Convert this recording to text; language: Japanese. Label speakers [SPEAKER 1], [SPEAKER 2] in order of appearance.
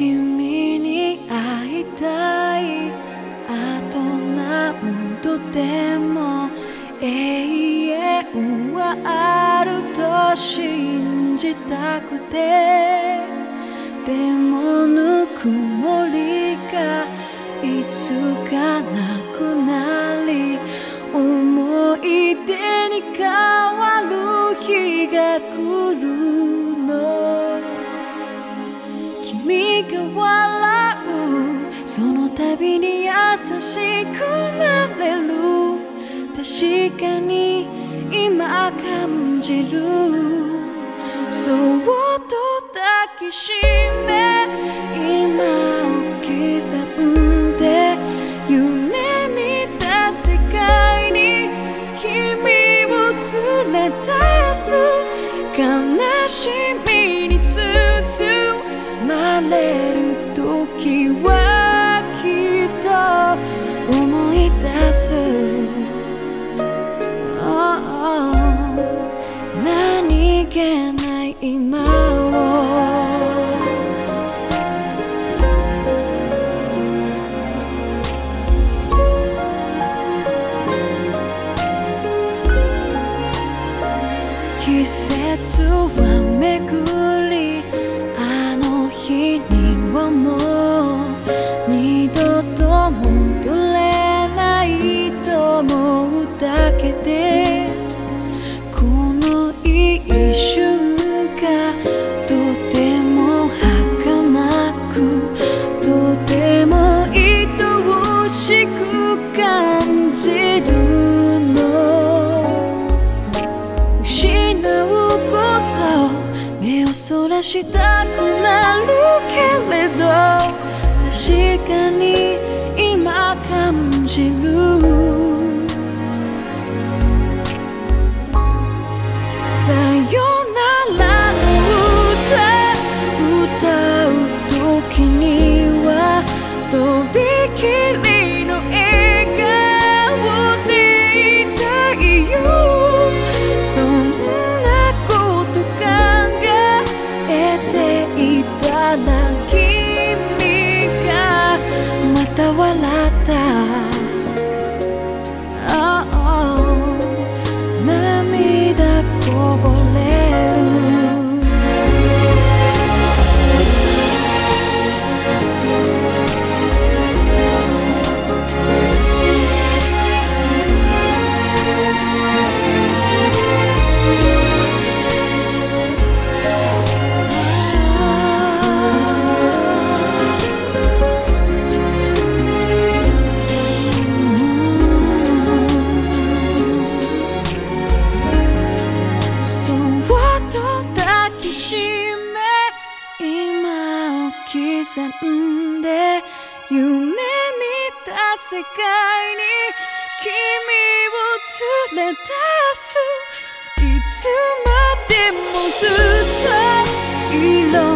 [SPEAKER 1] 君に会いたい。あと何度でも永遠はあると信じたくて。でもぬくもりがが笑う。その度に優しくなれる。確かに今感じる。そっと抱きしめ今を刻んで夢見た世界に君を連れ出す。悲出す、oh, oh 何気ない今を。季節は巡りあしく感じるの。失うこと目をそらしたくなるけれど確かに刻んで夢見た世界に君を連れ出す。いつまでもずっと色